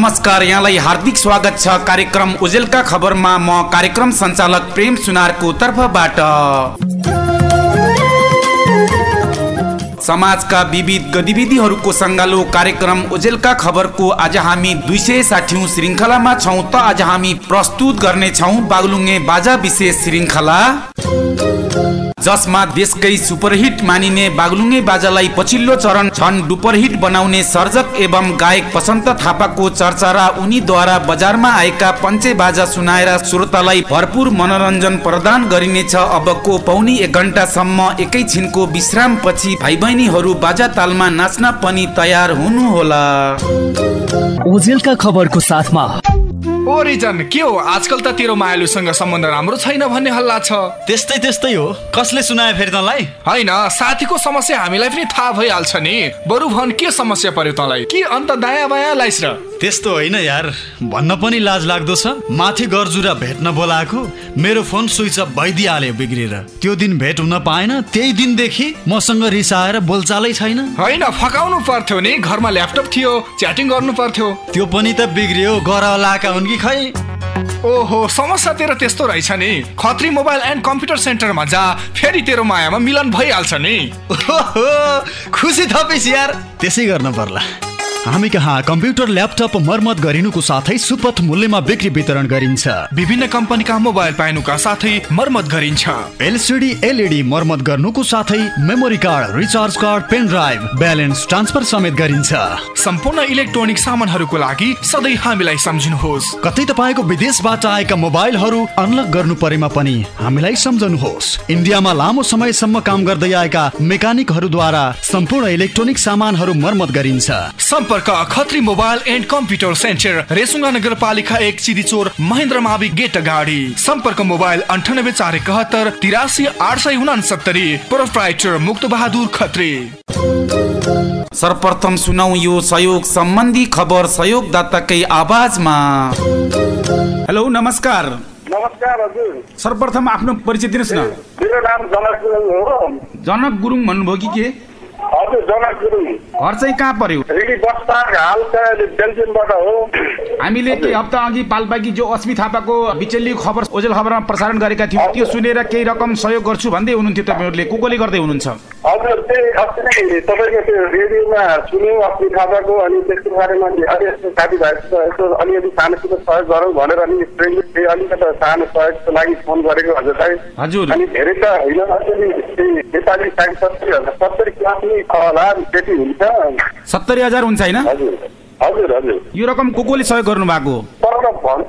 नमस्कार यहाँलाई हार्दिक स्वागत छ कार्यक्रम उजेलका खबरमा। म कार्यक्रम सञ्चालक प्रेम सुनारको तर्फबाट। समाजका विविध गतिविधिहरूको सङ्गालो कार्यक्रम ओजेलका खबरको आज हामी दुई सय साठी श्रृङ्खलामा छौँ त आज हामी प्रस्तुत गर्नेछौँ बागलुङ्गे बाजा विशेष श्रृङ्खला। जसमा देशकै सुपरहिट मानिने बागलुङ्गे बाजालाई पछिल्लो चरण झन डुपरहिट बनाउने सर्जक एवं गायक वसन्त थापाको चर्चा र उनीद्वारा बजारमा आएका पञ्चे बाजा सुनाएर श्रोतालाई भरपुर मनोरञ्जन प्रदान गरिनेछ। अबको पौनी एक घन्टासम्म एकैछिनको विश्राम पछि भाइ बहिनीहरू बाजा तालमा नाच्न पनि तयार हुनुहोला। ओजेलका खबरको साथमा ओ रिजन के हो? आजकल त तेरो मायालुसँग सम्बन्ध राम्रो छैन भन्ने हल्ला छ। त्यस्तै त्यस्तै हो। कसले सुनायो फेरि तँलाई? होइन साथीको समस्या हामीलाई पनि थाहा भइहाल्छ नि। बरु भन के समस्या पर्यो तँलाई? के अन्त दायाँ बायाँ लाइस र? त्यस्तो होइन यार। भन्न पनि लाज लाग्दो छ। माथि गर्जुरा भेट्न बोलाएको। मेरो फोन स्विच अफ भइदिइहाल्यो बिग्रिएर त्यो दिन भेट हुन पाएन। त्यही दिनदेखि मसँग रिसाएर बोलचालै छैन। होइन फकाउनु पर्थ्यो नि। घरमा ल्यापटप थियो च्याटिङ गर्नु पर्थ्यो। त्यो पनि त बिग्रियो। गर लाएका हुन् कि खै? ओहो समस्या तेरो त्यस्तो रहेछ नि। खत्री मोबाइल एन्ड कम्प्युटर सेन्टरमा जा फेरि तेरो मायामा मिलन भइहाल्छ नि। खुसी थपिस यार। त्यसै गर्न पर्ला। हामी कहाँ कम्प्युटर ल्यापटप मर्मत गरिनुको साथै सुपथ मूल्यमा बिक्री वितरण गरिन्छ। विभिन्न कम्पनीका मोबाइल पाइनुका साथै मर्मत गरिन्छ। एलसिडी एलइडी मर्मत गर्नुको साथै memory card recharge card pen drive balance transfer समेत गरिन्छ। सम्पूर्ण इलेक्ट्रोनिक सामानहरूको लागि सधैँ हामीलाई सम्झिनुहोस्। कतै तपाईँको विदेशबाट आएका मोबाइलहरू अनलक गर्नु परेमा पनि हामीलाई सम्झनुहोस्। इन्डियामा लामो समयसम्म काम गर्दै आएका मेकानिकहरूद्वारा सम्पूर्ण इलेक्ट्रोनिक सामानहरू मर्मत गरिन्छ। सम्पर्क Khatri mobile and computer centre Resunga नगरपालिका एक चिरीचोर महेन्द्र मावि गेट अगाडि। सम्पर्क मोबाइल अन्ठानब्बे चार एकहत्तर तिरासी आठ सय उनासत्तरी प्रोप्राइटर मुक्त बहादुर खत्री। सर्वप्रथम सुनौ यो सहयोग सम्बन्धी खबर सहयोगदाताकै आवाजमा। हेलो नमस्कार। नमस्कार हजुर। सर्वप्रथम आफ्नो परिचय दिनुहोस् न। मेरो नाम जनक गुरुङ हो। जनक गुरुङ भन्नुभयो कि के? घर चाहिँ कहाँ पर्यो? हामीले केही हप्ता अघि पालपाकी जो अस्मि थापाको बिचल्ली खबर ओजेल खबरमा प्रसारण गरेका थियौँ त्यो सुनेर केही रकम सहयोग गर्छु भन्दै हुनुहुन्थ्यो तपाईँहरूले। को कोले गर्दै हुनुहुन्छ। हजुर त्यही अस्ति नै तपाईँको त्यो रेडियोमा सुन्यौँ अस्ति थापाको अनि त्यसको बारेमा अलि यस्तो साथीभाइसित यसो अलिअलि सानोसित सहयोग गरौँ भनेर अनि फ्रेन्डले अलिकति सानो सहयोगको लागि फोन गरेको हजुरलाई हजुर। अनि धेरै त होइन अलिअलि नेपाली साइड सत्तरी हजार सत्तरी क्लास नै छ होला त्यति हुन्छ। सत्तरी हजार हुन्छ होइन? हजुर हजुर हजुर। यो रकम को कोले सहयोग गर्नु भएको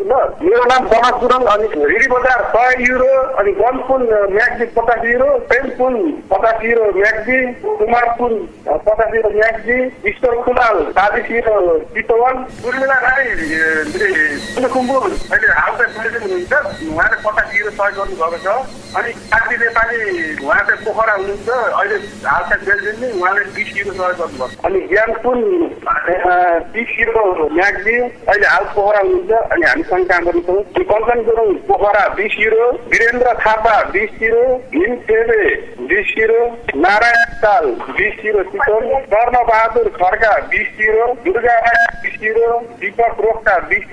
ल मेरो नाम जनक गुरुङ अनि रिडी बजार सय युरो अनि वनपुल म्याग्जी पचास युरो पेनपुल पचास युरो म्याग्जी कुमारपुल पचास युरो म्याग्जी ईश्वर कुलाल चालिस युरो चितवन उर्मिला राई कुम्बु अहिले हाल चाहिँ प्रेसिडेन्ट हुनुहुन्छ। उहाँले पचास युरो सहयोग गर्नुभएको छ। अनि कान्ति नेपाली उहाँ चाहिँ पोखरा हुनुहुन्छ। अहिले हाल चाहिँ बेल्जियम नि उहाँले बिस युरो सहयोग गर्नुभएको अनि ज्ञानपुल बिस युरो म्याग्जी। अहिले हाल पोखरा हुनुहुन्छ। अनि हामीसँग गर्नु कञ्चन गुरुङ पोखरा बिस युरो वीरेन्द्र थापा बिस हिम सेवे बिस नारायण ताल बिस चितवन कर्ण बहादुर खड्का बिस दुर्गा बिस युरो दीपक रोक्का बिस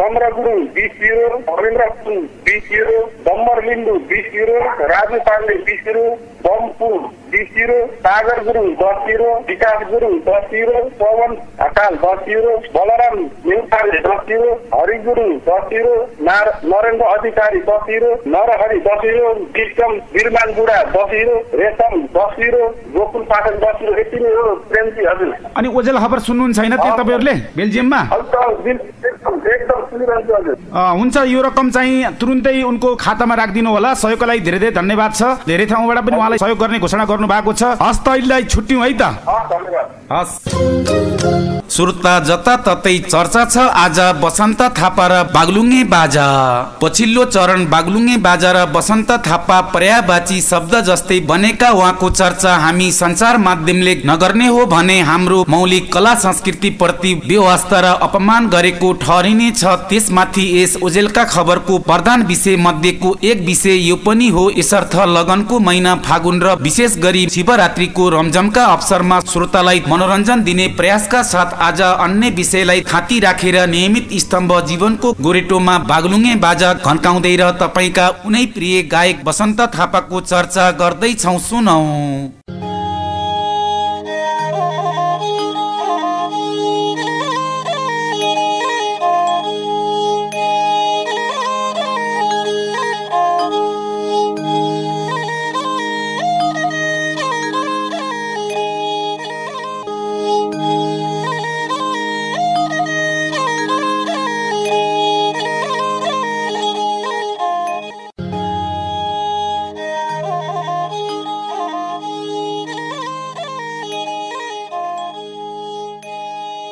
चन्द्र गुरुङ बिस युरो रविन्द्र पुन बिस युरो डम्बर लिम्बू बिस राजु पाण्डे बिस युरो बम्पु बिस सागर गुरुङ दस युरो विकास गुरुङ दस युरो पवन ढकाल दस युरो बलराम नेउपाले दस युरो हरि गुरुङ नार- नरेन्द्र अधिकारी दस युरो नरहरि दस युरो विक्रम बिरमान बुढा दस युरो रेशम दस युरो गोकुल पाठक दस युरो यति नै हो प्रेमजी हजुर। अनि ओजेल खबर सुन्नुहुन्छ छैन त्यो तपाईँहरूले बेल्जियममा? हुन्छ यो रकम चाहिँ तुरुन्तै उनको खातामा राखिदिनु होला। सहयोगको लागि धेरै धेरै धन्यवाद छ। धेरै ठाउँबाट पनि उहाँलाई सहयोग गर्ने घोषणा गर्नु भएको छ। हस् त अहिलेलाई छुट्यौँ है त। हस्। श्रोता जताततै चर्चा छ। आज बसन्त थापा र बागलुङ्गे बाजा। पछिल्लो चरण बागलुङ्गे बाजा र बसन्त थापा पर्यायवाची शब्द जस्तै बनेका उहाँको चर्चा हामी सञ्चार माध्यमले नगर्ने हो भने हाम्रो मौलिक कला संस्कृति प्रति व्यवस्था र अपमान गरेको ठहरिने छ। त्यसमाथि यस ओजेलका खबरको प्रधान विषय मध्येको एक विषय यो पनि हो। यसर्थ लगनको महिना फागुन र विशेष गरी शिवरात्रिको रमझमका अवसरमा श्रोतालाई मनोरञ्जन दिने प्रयासका साथ आज अन्य विषयलाई थाती राखेर नियमित स्तम्भ जीवनको गोरेटोमा बागलुङे बाजा घन्काउँदै र तपाईँका उनै प्रिय गायक बसन्त थापाको चर्चा गर्दैछौ सुनौ।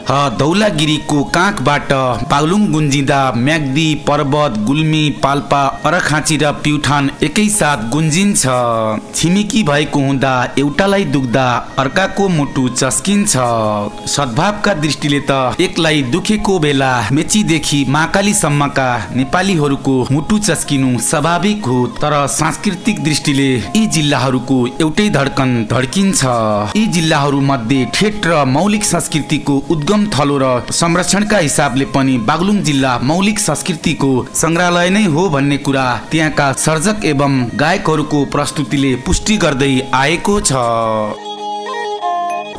धौलागिरीको काखबाट बागलुङ गुन्जिँदा म्याग्दी पर्वत गुल्मी पाल्पा अरखाँची र प्युठान एकैसाथ गुन्जिन्छ। छिमेकी भएको हुँदा एउटालाई दुख्दा अर्काको मुटु चस्किन्छ। सद्भावका दृष्टिले त एकलाई दुखेको बेला मेचीदेखि महाकालीसम्मका नेपालीहरूको मुटु चस्किनु स्वाभाविक हो तर सांस्कृतिक दृष्टिले यी जिल्लाहरूको एउटै धड्कन धड्किन्छ। यी जिल्लाहरू मध्ये ठेट र मौलिक संस्कृतिको उद्गम थलो र संरक्षणका हिसाबले पनि बागलुङ जिल्ला मौलिक संस्कृतिको सङ्ग्रहालय नै हो भन्ने कुरा त्यहाँका सर्जक एवं गायकहरूको प्रस्तुतिले पुष्टि गर्दै आएको छ।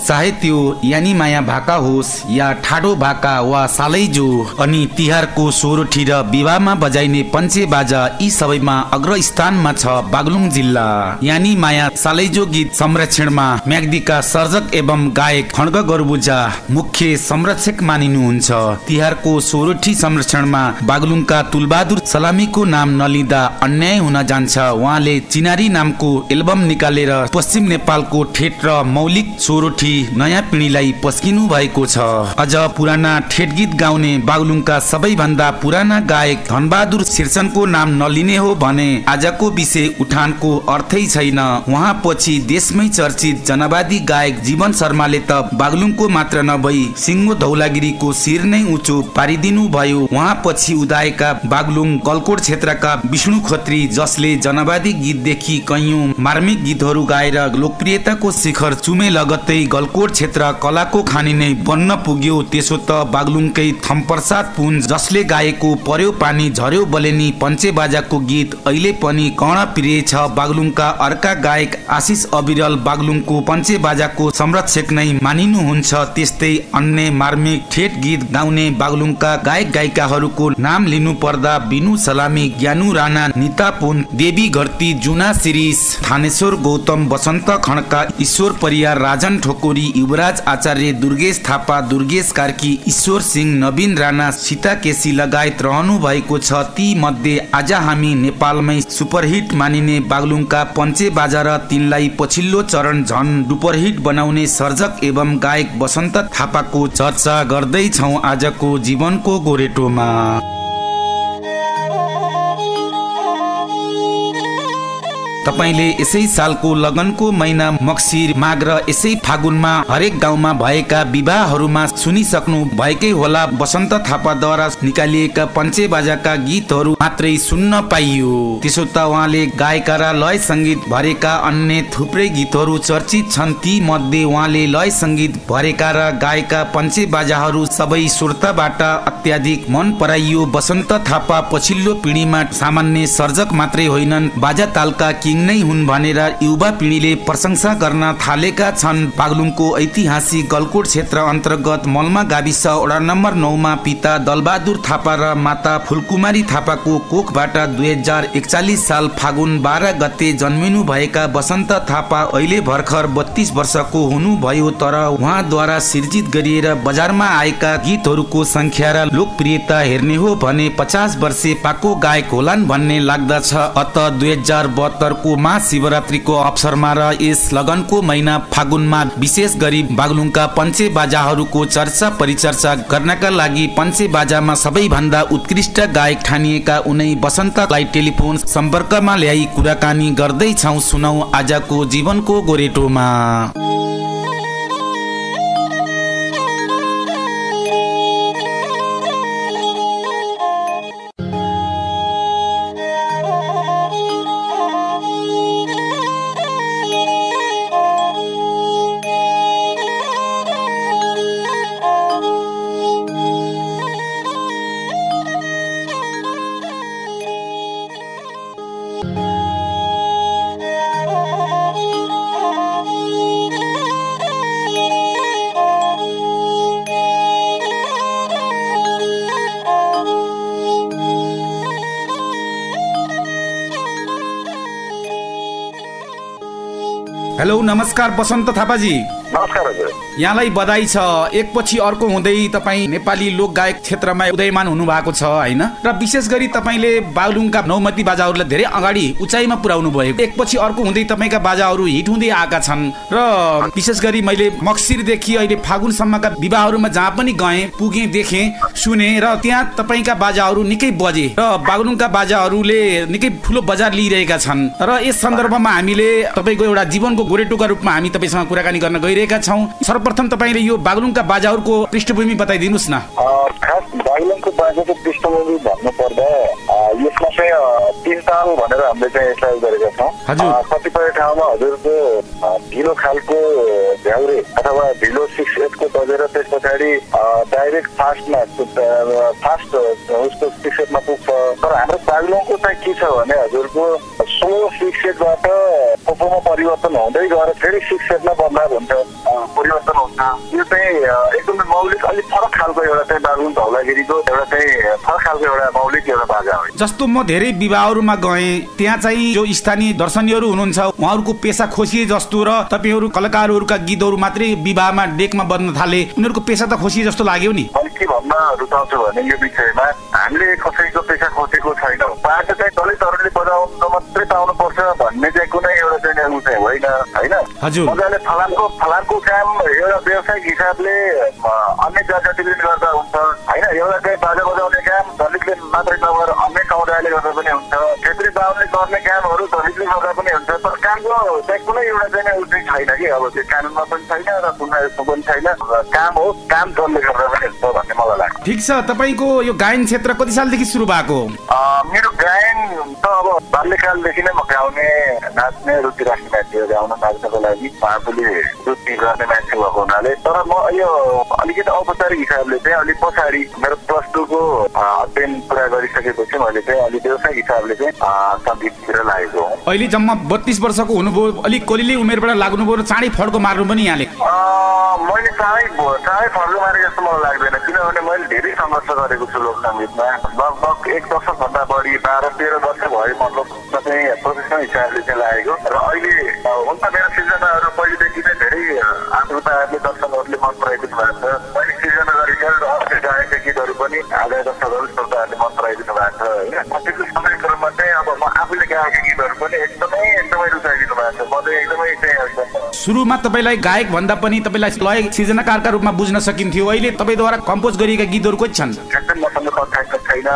चाहे त्यो यानी माया भाका होस् या ठाडो भाका वा सालैजो अनि तिहारको सोरोठी र विवाहमा बजाइने पञ्चे बाजा यी सबैमा अग्र स्थानमा छ बागलुङ जिल्ला। यानी माया सालैजो गीत संरक्षणमा म्याग्दीका सर्जक एवं गायक खड्ग गरबुजा मुख्य संरक्षक मानिनुहुन्छ। तिहारको सोरोठी संरक्षणमा बागलुङका तुलबहादुर सलामीको नाम नलिँदा अन्याय हुन जान्छ। उहाँले चिनारी नामको एल्बम निकालेर पश्चिम नेपालको ठेट र मौलिक सोरोठी नयाँ पिँढीलाई पस्किनु भएको छ। अझ पुराना ठेट गीत गाउने बागलुङका सबैभन्दा पुराना गायक धनबहादुर शीर्षनको नाम नलिने हो भने आजको विषय उठानको अर्थै छैन। उहाँ पछि देशमै चर्चित जनवादी गायक जीवन शर्माले त बागलुङको मात्र नभई सिङ्गो धौलागिरीको शिर नै उचो पारिदिनु भयो। उहाँ पछि उदाएका बागलुङ गलकोट क्षेत्रका विष्णु खत्री जसले जनवादी गीतदेखि कैयौँ मार्मिक गीतहरू गाएर लोकप्रियताको शिखर चुमे लगत्तै गलकोट क्षेत्र कलाको खानी नै बन्न पुग्यो। त्यसो त बागलुङकै थम्प्रसाद पुन जसले गाएको पर्यो पानी झर्यो बलेनी पञ्चे बाजाको गीत अहिले पनि कर्ण प्रिय छ। बागलुङका अर्का गायक आशिष अविरल बागलुङको पञ्चे बाजाको संरक्षक नै मानिनुहुन्छ। त्यस्तै अन्य मार्मिक ठेट गीत गाउने बागलुङका गायक गायिकाहरूको नाम लिनु पर्दा बिनु सलामी ज्ञानु राणा निता पुन देवी घरती जुना शिरिष थानेश्वर गौतम बसन्त खड्का ईश्वर परियार राजन ठोको कोरी युवराज आचार्य दुर्गेश थापा दुर्गेश कार्की ईश्वर सिंह नवीन राणा सीता केसी लगायत रहनु भएको छ। ती मध्ये आज हामी नेपालमै सुपरहिट मानिने बागलुङका पञ्चे बाजा र तिनलाई पछिल्लो चरण झन डुपरहिट बनाउने सर्जक एवं गायक बसन्त थापाको चर्चा गर्दैछौ आजको जीवनको गोरेटोमा। तपाईँले यसै सालको लगनको महिना मक्सिर माघ र यसै फागुनमा हरेक गाउँमा भएका विवाहहरूमा सुनिसक्नु भएकै होला। बसन्त थापाद्वारा निकालिएका पञ्चे बाजाका गीतहरू मात्रै सुन्न पाइयो। त्यसो त उहाँले गायका र लय सङ्गीत भरेका अन्य थुप्रै गीतहरू चर्चित छन्। ती मध्ये उहाँले लय सङ्गीत भरेका र गाएका पञ्चे बाजाहरू सबै श्रोताबाट अत्याधिक मन पराइयो। बसन्त थापा पछिल्लो पिँढीमा सामान्य सर्जक मात्रै होइनन्। बाजा तालका किङ नै हुन् भनेर युवा पिँढीले प्रशंसा गर्न थालेका छन्। बागलुङको ऐतिहासिक गलकोट क्षेत्र अन्तर्गत मलमा गाविस वडा नम्बर नौमा पिता दलबहादुर थापा र माता फुलकुमारी थापाको कोखबाट दुई हजार एकचालिस साल फागुन बाह्र गते जन्मिनु भएका बसन्त थापा अहिले भर्खर बत्तीस वर्षको हुनुभयो तर उहाँद्वारा सिर्जित गरिएर बजारमा आएका गीतहरूको संख्या र लोकप्रियता हेर्ने हो भने पचास वर्षे पाको गायक होलान् भन्ने लाग्दछ। अत दुई हजार बहत्तर को महाशिवरात्रिको अवसरमा र यस लगनको महिना फागुनमा विशेष गरी बागलुङका पञ्चे बाजाहरूको चर्चा परिचर्चा गर्नका लागि पञ्चे बाजामा सबैभन्दा उत्कृष्ट गायक ठानिएका उनै बसन्तलाई टेलिफोन सम्पर्कमा ल्याई कुराकानी गर्दैछौ सुनौ आजको जीवनको गोरेटोमा। हेलो नमस्कार बसन्त थापाजी। नमस्कार हजुर यहाँलाई बधाई छ। एकपछि अर्को हुँदै तपाईँ नेपाली लोक गायक क्षेत्रमा उदयमान हुनु भएको छ होइन? र विशेष गरी तपाईँले बागलुङका नौमती बाजाहरूलाई धेरै अगाडि उचाइमा पुर्याउनु भयो एकपछि अर्को हुँदै तपाईँका बाजाहरू हिट हुँदै आएका छन्। र विशेष गरी मैले मक्सिरदेखि अहिले फागुनसम्मका विवाहहरूमा जहाँ पनि गएँ पुगेँ देखेँ सुने र त्यहाँ तपाईँका बाजाहरू निकै बजे र बागलुङका बाजाहरूले निकै ठुलो बजार लिइरहेका छन्। र यस सन्दर्भमा हामीले तपाईँको एउटा जीवनको गोरेटोका रूपमा हामी तपाईँसँग कुराकानी गर्न गइरहेका छौँ। सर्वप्रथम तपाईँले यो बागलुङका बाजाहरूको पृष्ठभूमि बताइदिनुहोस् न। खास बागलुङको बाजेको पृष्ठभूमि भन्नुपर्दा यसमा चाहिँ तिन ताल भनेर हामीले चाहिँ यसलाई गरेका छौँ। कतिपय ठाउँमा हजुरको ढिलो खालको झ्याउरे अथवा ढिलो सिक्स एटको बजेर त्यस पछाडि डाइरेक्ट फास्टमा फास्ट उसको सिक्स एटमा पुग्छ। तर हाम्रो बागलुङको चाहिँ के छ भने हजुरको स्लो सिक्स एटबाट पोपोमा परिवर्तन हुँदै गएर फेरि सिक्स एटमा बदलाव हुन्छ। जस्तो म धेरै विवाहहरूमा गएँ त्यहाँ चाहिँ जो स्थानीय दर्शनीयहरू हुनुहुन्छ उहाँहरूको पेसा खोसिए जस्तो र तपाईँहरू कलाकारहरूका गीतहरू मात्रै विवाहमा डेकमा बज्न थाले उनीहरूको पेसा त खोसिए जस्तो लाग्यो नि। के भन्न रुचाउँछु भने यो विषयमा हामीले कसैको पेसा खोजेको छैन। बाटो चाहिँ दलितहरूले बजाउन मात्रै पाउनुपर्छ भन्ने चाहिँ कुनै एउटा चाहिँ ऊ चाहिँ होइन होइन? हजुर। मजाले फलामको फलामको काम एउटा व्यावसायिक हिसाबले अन्य जातिले गर्दा हुन्छ होइन? एउटा चाहिँ बाजा बजाउने त्यो कानुनमा पनि छैन र कुनै यस्तो पनि छैन काम हो काम जसले गर्दा पनि भन्ने मलाई लाग्छ। ठिक छ तपाईँको यो गायन क्षेत्र कति सालदेखि सुरु भएको? मेरो गायन त अब बाल्यकालदेखि नै म गाउने नाच्ने रुचि राख्ने मान्छे गाउन नाच्नको लागि आफूले रुचि गर्ने मान्छे भएको हुनाले औपचारिक हिसाबले चाहिँ अलिक पछाडि मेरो प्लस टूको अध्ययन पुरा गरिसकेपछि मैले चाहिँ अलिक व्यवसायिक हिसाबले चाहिँ सङ्गीततिर लागेको हुँ। अहिले जम्मा बत्तिस वर्षको हुनुभयो अलिक कोलिली उमेरबाट लाग्नुभयो र चाँडै फड्को मार्नु पनि यहाँले। मैले चाँडै चाँडै फर्क मारे जस्तो मलाई लाग्दैन किनभने मैले धेरै सङ्घर्ष गरेको छु लोक सङ्गीतमा लगभग एक दशकभन्दा बढी बाह्र तेह्र वर्ष भयो म लोकमा चाहिँ प्रोफेसनल हिसाबले चाहिँ लागेको। र अहिले अ, हुन त मेरो सिर्जनाहरू पहिलेदेखि नै धेरै आत्मताहरूले दर्शकहरूले मन पराइदिनु भएको छ। भएको छ होइन पछिल्लो समयको क्रममा चाहिँ अब म आफूले गाएका गीतहरू पनि एकदमै एकदमै रुचाइदिनु भएको छ म चाहिँ एकदमै चाहिँ सुरुमा तपाईँलाई गायक भन्दा पनि तपाईँलाई लय सृजनाकारका रूपमा बुझ्न सकिन्थ्यो। अहिले तपाईँद्वारा कम्पोज गरिएका गीतहरू कति छन्? तथ्याङ्क छैन।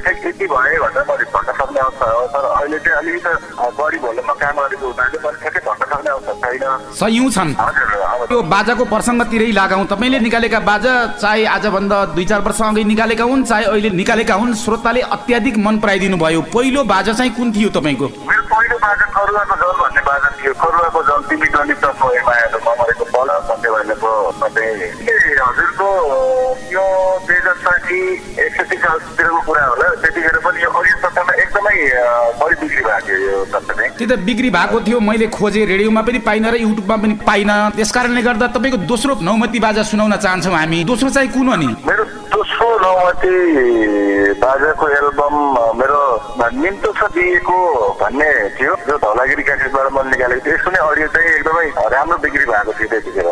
ठ्याक्कै यति भए भनेर मैले भन्न सक्ने अवस्था हो। तर अहिले चाहिँ अलिकति भोल्युममा काम गरेको हुनाले मैले ठ्याक्कै भन्न सक्ने अवस्था छैन। सयौँ छन्। त्यो बाजाको प्रसङ्गतिरै लगाउँ तपाईँले निकालेका बाजा चाहे आजभन्दा दुई चार वर्ष अघि निकालेका हुन् चाहे अहिले निकालेका हुन् श्रोताले अत्याधिक मन पराइदिनु भयो। पहिलो बाजा चाहिँ कुन थियो तपाईँको? मेरो पहिलो बाजा करुवाको जल भन्ने बाजा थियो। करुवाको जल तिमी गणित मरेको बल भन्ने भनेको चाहिँ हजुरको यो साठी एकसठी सालतिरको कुरा होला। त्यतिखेर पनि यो अडियो सत्तामा एकदमै बढी बिक्री भएको थियो यो सत्ता चाहिँ त्यो त बिक्री भएको थियो मैले खोजेँ रेडियोमा पनि पाइनँ र युट्युबमा पनि पाइनँ। त्यस कारणले गर्दा तपाईँको दोस्रो नौमती बाजा सुनाउन चाहन्छौँ हामी। दोस्रो चाहिँ कुन हो नि? मेरो दोस्रो नौमती बाजाको एल्बम मेरो निम्तो छ दिएको भन्ने थियो। जो धौलागिरी क्यासेटबाट मैले निकालेको थिएँ। यसको नै अडियो चाहिँ एकदमै राम्रो बिक्री भएको थियो त्यतिखेर।